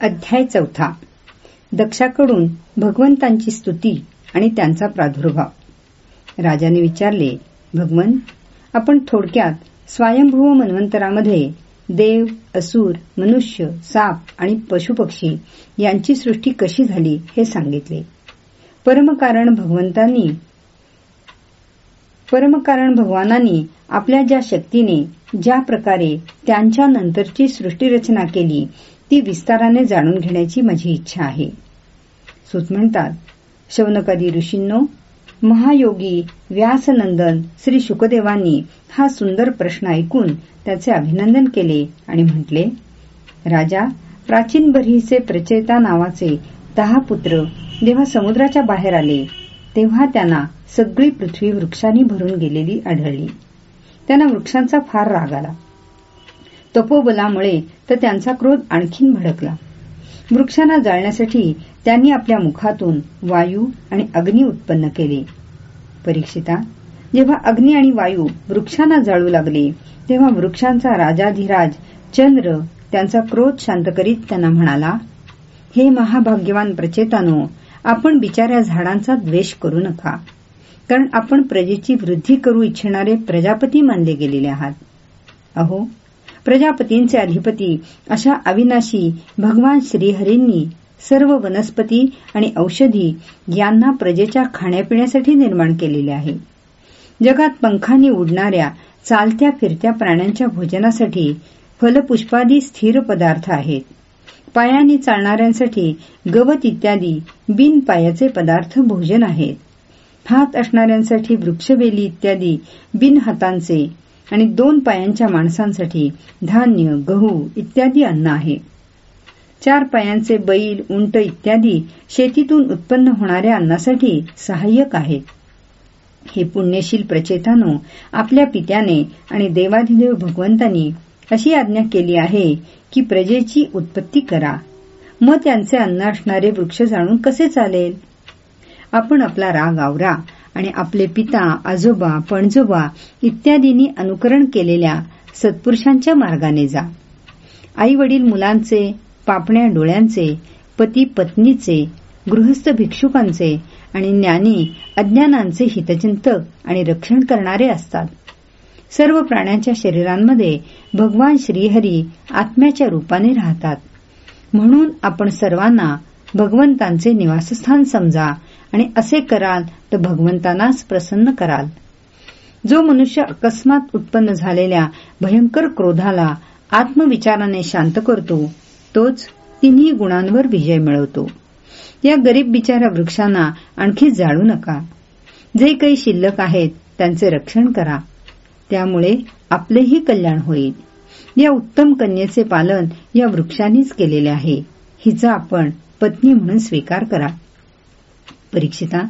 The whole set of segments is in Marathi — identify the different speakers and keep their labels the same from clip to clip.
Speaker 1: अध्याय चौथा. दक्षाकडून भगवंतांची स्तुती आणि त्यांचा प्रादुर्भाव. राजाने विचारले भगवन आपण थोडक्यात स्वयंभूव मन्वंतरामध्ये देव असुर मनुष्य साप आणि पशुपक्षी यांची सृष्टी कशी झाली हे सांगितले. परमकारण भगवंतांनी परमकारण भगवानांनी आपल्या ज्या शक्तीने ज्या प्रकारे त्यांच्या नंतरची सृष्टीरचना केली ती विस्ताराने जाणून घेण्याची माझी इच्छा आहे. सुत म्हणतात शौनकादी ऋषींनो महायोगी व्यासनंदन श्री शुकदेवांनी हा सुंदर प्रश्न ऐकून त्याचे अभिनंदन केले आणि म्हटले राजा प्राचीन बरीचे प्रचेता नावाचे दहा पुत्र जेव्हा समुद्राच्या बाहेर आले तेव्हा त्यांना सगळी पृथ्वी वृक्षांनी भरून गेलेली आढळली. त्यांना वृक्षांचा फार राग आला. तपोबलामुळे तर त्यांचा क्रोध आणखीन भडकला. वृक्षांना जाळण्यासाठी त्यांनी आपल्या मुखातून वायू आणि अग्नी उत्पन्न केले. परीक्षिता जेव्हा अग्नी आणि वायू वृक्षांना जाळू लागले तेव्हा वृक्षांचा राजाधिराज चंद्र त्यांचा क्रोध शांत करीत त्यांना म्हणाला हे महाभाग्यवान प्रचेतानो आपण बिचाऱ्या झाडांचा द्वेष करू नका कारण आपण प्रजेची वृद्धी करू इच्छिणारे प्रजापती मानले गेलेले आहात. अहो प्रजापतींचे अधिपती अशा अविनाशी भगवान श्रीहरींनी सर्व वनस्पती आणि औषधी यांना प्रजेच्या खाण्यापिण्यासाठी निर्माण केलेले आहे. जगात पंखांनी उडणाऱ्या चालत्या फिरत्या प्राण्यांच्या भोजनासाठी फलपुष्पादी स्थिर पदार्थ आहेत. पायाने चालणाऱ्यांसाठी गवत इत्यादी बिनपायाचे पदार्थ भोजन आहेत. हात असणाऱ्यांसाठी वृक्षवेली इत्यादी बिनहातांचे आणि दोन पायांच्या माणसांसाठी धान्य गहू इत्यादी अन्न आहे. चार पायांचे बैल उंट इत्यादी शेतीतून उत्पन्न होणाऱ्या अन्नासाठी सहाय्यक आहेत. हे पुण्यशील प्रचेतानो आपल्या पित्याने आणि देवाधिदेव भगवंतांनी अशी आज्ञा केली आहे की प्रजेची उत्पत्ती करा. मग त्यांचे अन्न असणारे वृक्ष जाणून कसे चालेल? आपण आपला राग आवरा. आणि आपले पिता आजोबा पणजोबा इत्यादींनी अनुकरण केलेल्या सत्पुरुषांच्या मार्गाने जा. आई वडील मुलांचे पापण्या डोळ्यांचे पती पत्नीचे गृहस्थ भिक्षुकांचे आणि ज्ञानी अज्ञानांचे हितचिंतक आणि रक्षण करणारे असतात. सर्व प्राण्यांच्या शरीरांमध्ये भगवान श्रीहरी आत्म्याच्या रूपाने राहतात. म्हणून आपण सर्वांना भगवंतांचे निवासस्थान समजा आणि असे कराल तर भगवंतांनाच प्रसन्न कराल. जो मनुष्य अकस्मात उत्पन्न झालेल्या भयंकर क्रोधाला आत्मविचाराने शांत करतो तोच तिन्ही गुणांवर विजय मिळवतो. या गरीब बिचाऱ्या वृक्षांना आणखी जाळू नका. जे काही शिल्लक आहेत त्यांचे रक्षण करा. त्यामुळे आपलेही कल्याण होईल. या उत्तम कन्येचे पालन या वृक्षांनीच केलेले आहे. हिचा आपण पत्नी म्हणून स्वीकार करा. परीक्षिता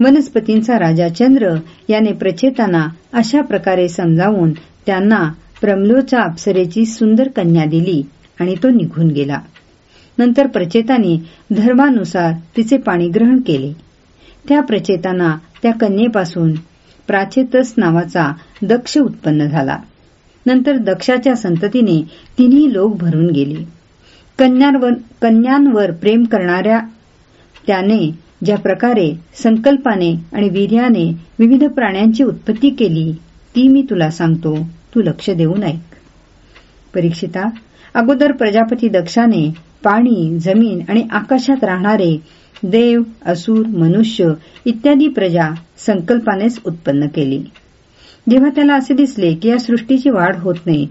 Speaker 1: वनस्पतींचा राजा चंद्र याने प्रचेताना अशा प्रकारे समजावून त्यांना प्रमलोच्या अप्सरेची सुंदर कन्या दिली आणि तो निघून गेला. नंतर प्रचेताने धर्मानुसार तिचे पाणी ग्रहण केले. त्या प्रचेताना त्या कन्येपासून प्राचेतस नावाचा दक्ष उत्पन्न झाला. नंतर दक्षाच्या संततीने तिन्ही लोक भरून गेले. कन्यांवर कन्यांवर प्रेम करणाऱ्या त्याने ज्या प्रकारे संकल्पाने आणि वीर्याने विविध प्राण्यांची उत्पत्ती केली ती मी तुला सांगतो. तू लक्ष देऊन ऐक. परीक्षिता अगोदर प्रजापती दक्षाने पाणी जमीन आणि आकाशात राहणारे देव असुर मनुष्य इत्यादी प्रजा संकल्पानेच उत्पन्न केली. जेव्हा त्याला असे दिसले की या सृष्टीची वाढ होत नाही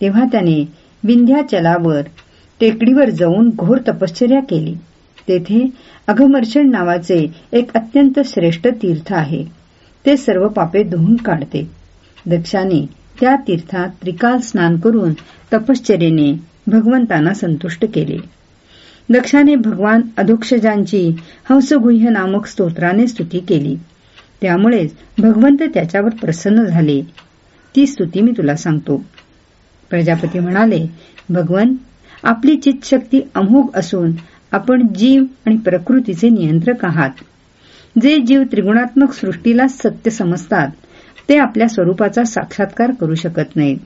Speaker 1: तेव्हा त्याने विंध्याचलावर टेकडीवर जाऊन घोर तपश्चर्या केली. तेथे अघमर्षण नावाचे एक अत्यंत श्रेष्ठ तीर्थ आहे. ते सर्व पापे धुवून काढते. दक्षाने त्या तीर्थात त्रिकाल स्नान करून तपश्चर्येने भगवंतांना संतुष्ट केले. दक्षाने भगवान अधोक्षजांची हंसगुह्य नामक स्तोत्राने स्तुती केली. त्यामुळेच भगवंत त्याच्यावर प्रसन्न झाले. ती स्तुती मी तुला सांगतो. प्रजापती म्हणाले भगवन आपली चितशक्ती अमोघ असून आपण जीव आणि प्रकृतीचे नियंत्रक आहात. जे जीव त्रिगुणात्मक सृष्टीला सत्य समजतात ते आपल्या स्वरूपाचा साक्षात्कार करू शकत नाहीत.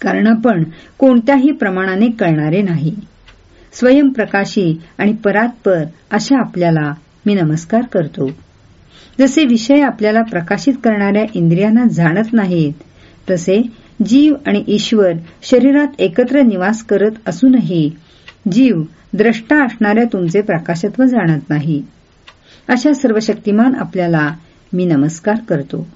Speaker 1: कारण आपण कोणत्याही प्रमाणाने कळणारे नाही. स्वयंप्रकाशी आणि परात्पर अशा आपल्याला मी नमस्कार करतो. जसे विषय आपल्याला प्रकाशित करणाऱ्या इंद्रियांना जाणत नाहीत तसे जीव आणि ईश्वर शरीरात एकत्र निवास करत असूनही जीव द्रष्टा असणाऱ्या तुमचे प्रकाशत्व जाणत नाही. अशा सर्व शक्तिमान आपल्याला मी नमस्कार करतो.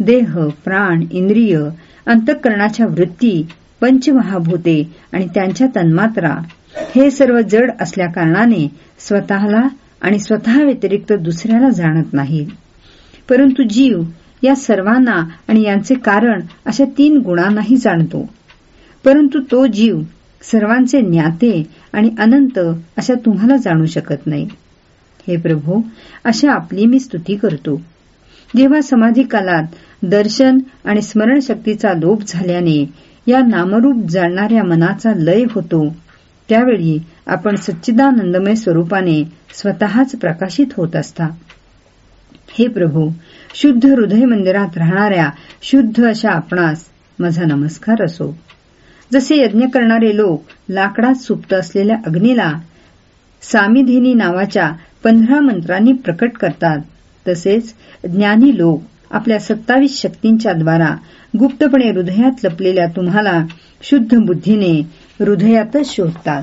Speaker 1: देह प्राण इंद्रिय अंतःकरणाच्या वृत्ती पंचमहाभूते आणि त्यांच्या तन्मात्रा हे सर्व जड असल्याकारणाने स्वतःला आणि स्वतः व्यतिरिक्त दुसऱ्याला जाणत नाही. परंतु जीव या सर्वांना आणि यांचे कारण अशा तीन गुणांनाही जाणतो. परंतु तो जीव सर्वांचे ज्ञाते आणि अनंत अशा तुम्हाला जाणू शकत नाही. हे प्रभू अशा आपली मी स्तुती करतो. जेव्हा समाधी कालात दर्शन आणि स्मरणशक्तीचा लोप झाल्याने या नामरूप जाणणाऱ्या मनाचा लय होतो त्यावेळी आपण सच्चिदानंदमय स्वरूपाने स्वतःच प्रकाशित होत असता. हे प्रभू शुद्ध हृदय मंदिरात राहणाऱ्या शुद्ध अशा आपणास माझा नमस्कार असो. जसे यज्ञ करणारे लोक लाकडात सुप्त असलेल्या अग्नीला सामिधिनी नावाच्या पंधरा मंत्रांनी प्रकट करतात तसेच ज्ञानी लोक आपल्या सत्तावीस शक्तींच्या द्वारा गुप्तपणे हृदयात लपलेल्या तुम्हाला शुद्ध बुद्धीने हृदयातच शोधतात.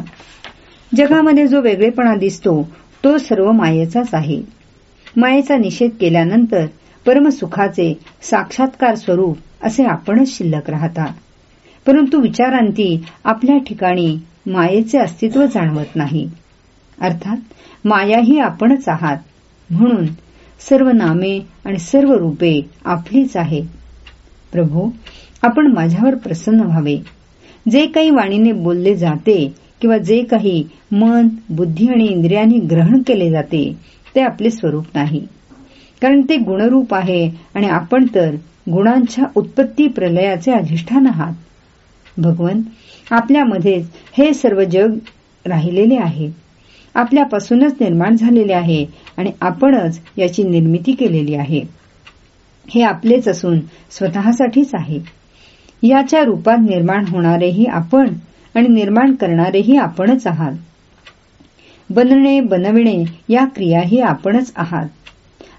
Speaker 1: जगामध्ये जो वेगळेपणा दिसतो तो सर्व मायेचाच आहे. मायेचा निषेध केल्यानंतर परमसुखाचे साक्षात्कार स्वरूप असे आपणच शिल्लक राहता. परंतु विचारांती आपल्या ठिकाणी मायेचे अस्तित्व जाणवत नाही. अर्थात माया ही आपणच आहात. म्हणून सर्व नामे आणि सर्व रूपे आपलीच आहे प्रभू आपण माझ्यावर प्रसन्न व्हावे. जे काही वाणीने बोलले जाते किंवा जे काही मन बुद्धी आणि इंद्रियांनी ग्रहण केले जाते ते आपले स्वरूप नाही. कारण ते गुणरूप आहे आणि आपण तर गुणांच्या उत्पत्ती प्रलयाचे अधिष्ठान आहात. भगवन आपल्यामध्येच हे सर्व जग राहिलेले आहे. आपल्यापासूनच निर्माण झालेले आहे आणि आपणच याची निर्मिती केलेली आहे. हे आपलेच असून स्वतःसाठीच आहे. याच्या रूपात निर्माण होणारेही आपण आणि निर्माण करणारेही आपणच आहात. बनणे बनविणे या क्रियाही आपणच आहात.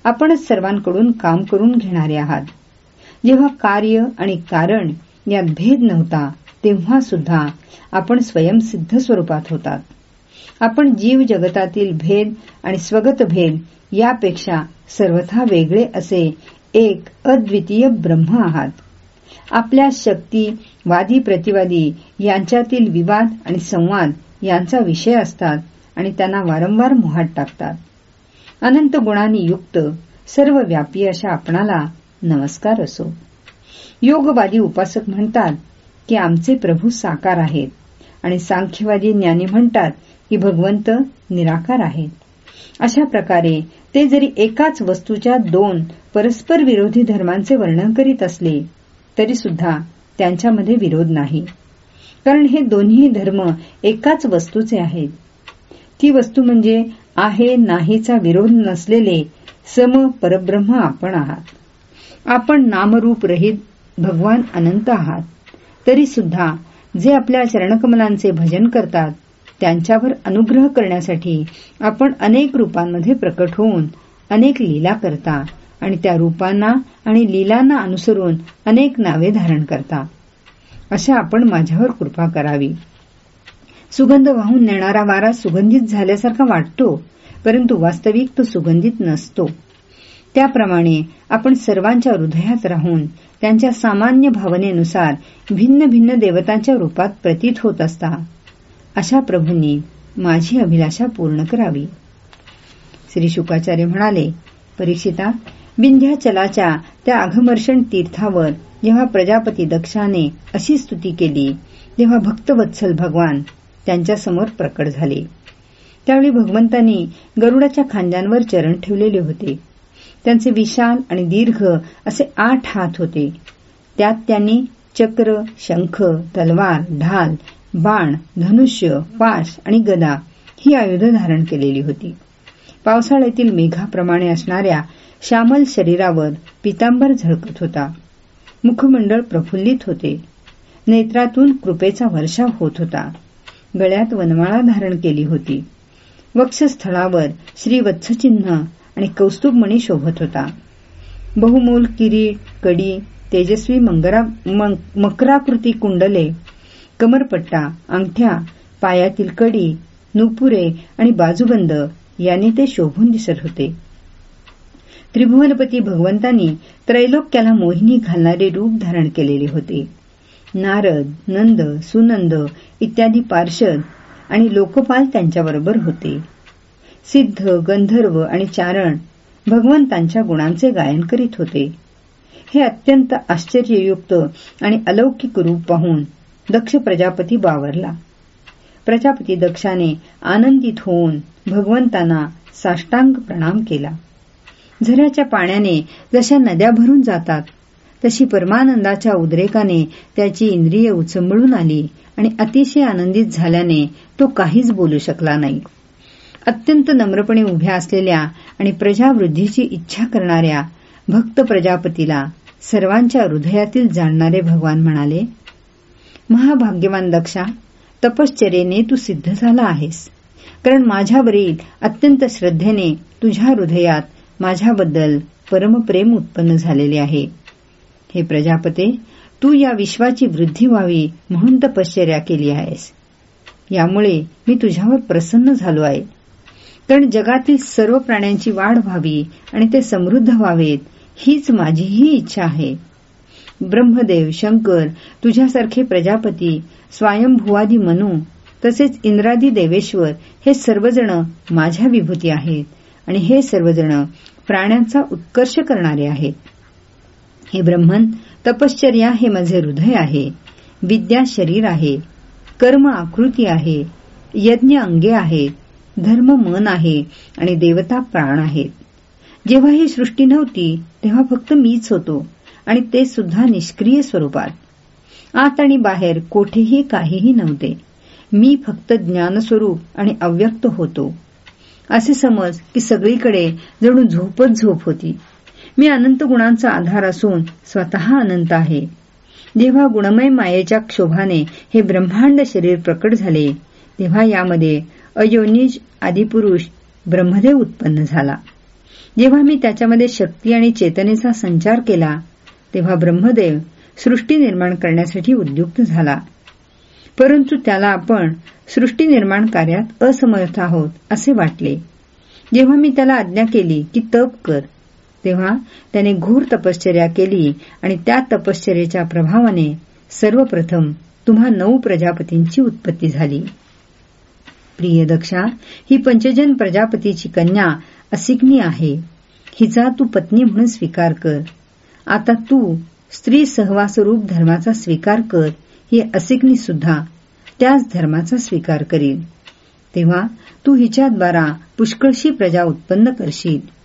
Speaker 1: आपणच सर्वांकडून काम करून घेणारे आहात. जेव्हा कार्य आणि कारण यात भेद नव्हता तेव्हा सुद्धा आपण स्वयंसिद्ध स्वरूपात होतात. आपण जीव जगतातील भेद आणि स्वगत भेद यापेक्षा सर्वथा वेगळे असे एक अद्वितीय ब्रह्म आहात. आपल्या शक्ती वादी प्रतिवादी यांच्यातील विवाद आणि संवाद यांचा विषय असतात आणि त्यांना वारंवार मोहात टाकतात. अनंत गुणांनी युक्त सर्व व्यापी अशा आपणाला नमस्कार असो. योगवादी उपासक म्हणतात की आमचे प्रभू साकार आहेत आणि सांख्यवादी ज्ञानी म्हणतात की भगवंत निराकार आहेत. अशा प्रकारे ते जरी एकाच वस्तूच्या दोन परस्पर विरोधी धर्मांचे वर्णन करीत असले तरी सुद्धा त्यांच्यामध्ये विरोध नाही. कारण हे दोन्ही धर्म एकाच वस्तूचे आहेत. ती वस्तू म्हणजे आहे नाहीचा विरोध नसलेले सम परब्रह्म आपण आहात. आपण नामरूप रहित भगवान अनंत आहात. तरी सुद्धा जे आपल्या चरणकमलांचे भजन करतात त्यांच्यावर अनुग्रह करण्यासाठी आपण अनेक रूपांमध्ये प्रकट होऊन अनेक लीला करता आणि त्या रूपांना आणि लीलांना अनुसरून अनेक नावे धारण करता. अशा आपण माझ्यावर कृपा करावी. सुगंध वाहून नेणारा वारा सुगंधित झाल्यासारखा वाटतो परंतु वास्तविक तो सुगंधित नसतो. त्याप्रमाणे आपण सर्वांच्या हृदयात राहून त्यांच्या सामान्य भावनेनुसार भिन्न भिन्न देवतांच्या रूपात प्रतीत होत असता. अशा प्रभूंनी माझी अभिलाषा पूर्ण करावी. श्री शुकाचार्य म्हणाले परीक्षिता विंध्याचलाच्या त्या अघमर्षण तीर्थावर जेव्हा प्रजापती दक्षाने अशी स्तुती केली तेव्हा भक्तवत्सल भगवान त्यांच्यासमोर प्रकट झाले. त्यावेळी भगवंतांनी गरुडाच्या खांद्यांवर चरण ठेवलेले होते. त्यांचे विशाल आणि दीर्घ असे आठ हात होते. त्यात त्यांनी चक्र शंख तलवार ढाल बाण धनुष्य पाश आणि गदा ही आयुध धारण केलेली होती. पावसाळ्यातील मेघाप्रमाणे असणाऱ्या श्यामल शरीरावर पितांबर झळकत होता. मुखमंडळ प्रफुल्लित होते. नेत्रातून कृपेचा वर्षाव होत होता. गळ्यात वनमाळा धारण केली होती. वक्षस्थळावर श्रीवत्सचिन्ह आणि कौस्तुभमणी शोभत होता. बहुमूल किरीट कडी तेजस्वी मंगरा मकराकृती कुंडले कमरपट्टा अंगठ्या पायातील कडी नुपुरे आणि बाजूबंद याने ते शोभून दिसत होते. त्रिभुवनपती भगवंतांनी त्रैलोक्याला मोहिनी घालणारे रूप धारण केलेले होते. नारद नंद सुनंद इत्यादी पार्षद आणि लोकपाल त्यांच्याबरोबर होते. सिद्ध गंधर्व आणि चारण भगवंतांच्या गुणांचे गायन करीत होते. हे अत्यंत आश्चर्ययुक्त आणि अलौकिक रूप पाहून दक्ष प्रजापती बावरला. प्रजापती दक्षाने आनंदित होऊन भगवंतांना साष्टांग प्रणाम केला. झऱ्याच्या पाण्याने जशा नद्या भरून जातात तशी परमानंदाच्या उद्रेकाने त्याची इंद्रिय उचंबळून आली आणि अतिशय आनंदित झाल्याने तो काहीच बोलू शकला नाही. अत्यंत नम्रपणे उभ्या असलेल्या आणि प्रजावृद्धीची इच्छा करणाऱ्या भक्त प्रजापतीला सर्वांच्या हृदयातील जाणणारे भगवान म्हणाले महाभाग्यवान दक्षा तपश्चर्येने तू सिद्ध झाला आहेस. कारण माझ्यावरील अत्यंत श्रद्धेने तुझ्या हृदयात माझ्याबद्दल परमप्रेम उत्पन्न झालेले आहे. हे प्रजापते तू या विश्वाची वृद्धी व्हावी म्हणून तपश्चर्या केली आहेस. यामुळे मी तुझ्यावर प्रसन्न झालो आहे. कारण जगातील सर्व प्राण्यांची वाढ व्हावी आणि ते समृद्ध व्हावेत हीच माझीही इच्छा आहे. ब्रह्मदेव शंकर तुझ्यासारखे प्रजापती स्वयंभुवादी मनू तसेच इंद्रादी देवेश्वर हे सर्वजण माझ्या विभूती आहेत आणि हे सर्वजण प्राण्यांचा उत्कर्ष करणारे आहेत. हे ब्रह्मन तपश्चर्या हे माझे हृदय आहे. विद्या शरीर आहे. कर्म आकृती आहे. यज्ञ अंगे आहेत धर्म मन आहे. आणि देवता प्राण आहेत. जेव्हा ही सृष्टी नव्हती तेव्हा फक्त मीच होतो. आणि ते सुद्धा निष्क्रिय स्वरूपात. आत आणि बाहेर कोठेही काहीही नव्हते. मी फक्त ज्ञानस्वरूप आणि अव्यक्त होतो. असे समज की सगळीकडे जणू झोपच झोप होती. मी अनंत गुणांचा आधार असून स्वतः अनंत आहे. जेव्हा गुणमय मायेच्या क्षोभाने हे ब्रह्मांड शरीर प्रकट झाले तेव्हा यामध्ये अयोनिज आदिपुरुष ब्रह्मदेव उत्पन्न झाला. जेव्हा मी त्याच्यामध्ये शक्ती आणि चेतनेचा संचार केला तेव्हा ब्रह्मदेव सृष्टी निर्माण करण्यासाठी उद्युक्त झाला. परंतु त्याला आपण सृष्टी निर्माण कार्यात असमर्थ आहोत असे वाटले. जेव्हा मी त्याला आज्ञा केली की तप कर तेव्हा त्याने घोर तपश्चर्या केली आणि त्या तपश्चर्याच्या प्रभावाने सर्वप्रथम तुम्हा नऊ प्रजापतींची उत्पत्ती झाली. प्रिय दक्षा ही पंचजन प्रजापतीची कन्या असिग्नी आहे. हिचा तू पत्नी म्हणून स्वीकार कर. आता तू स्त्री सहवासरूप धर्माचा स्वीकार कर ही असिग्नी सुद्धा त्याच धर्माचा स्वीकार करील. तेव्हा तू हिच्याद्वारा पुष्कळशी प्रजा उत्पन्न करशील.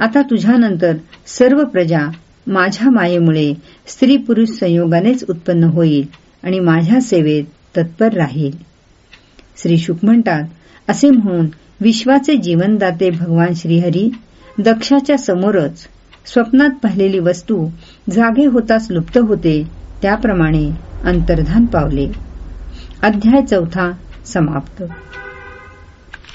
Speaker 1: आता तुझ्यानंतर सर्व प्रजा माझ्या मायेमुळे स्त्री पुरुष संयोगानेच उत्पन्न होईल आणि माझ्या सेवेत तत्पर राहील. श्री शुक म्हणतात असे म्हणून विश्वाचे जीवनदाते भगवान श्रीहरी दक्षाच्या समोरच स्वप्नात पाहिलेली वस्तू जागे होताच लुप्त होते त्याप्रमाणे अंतर्धान पावले. अध्याय चौथा समाप्त.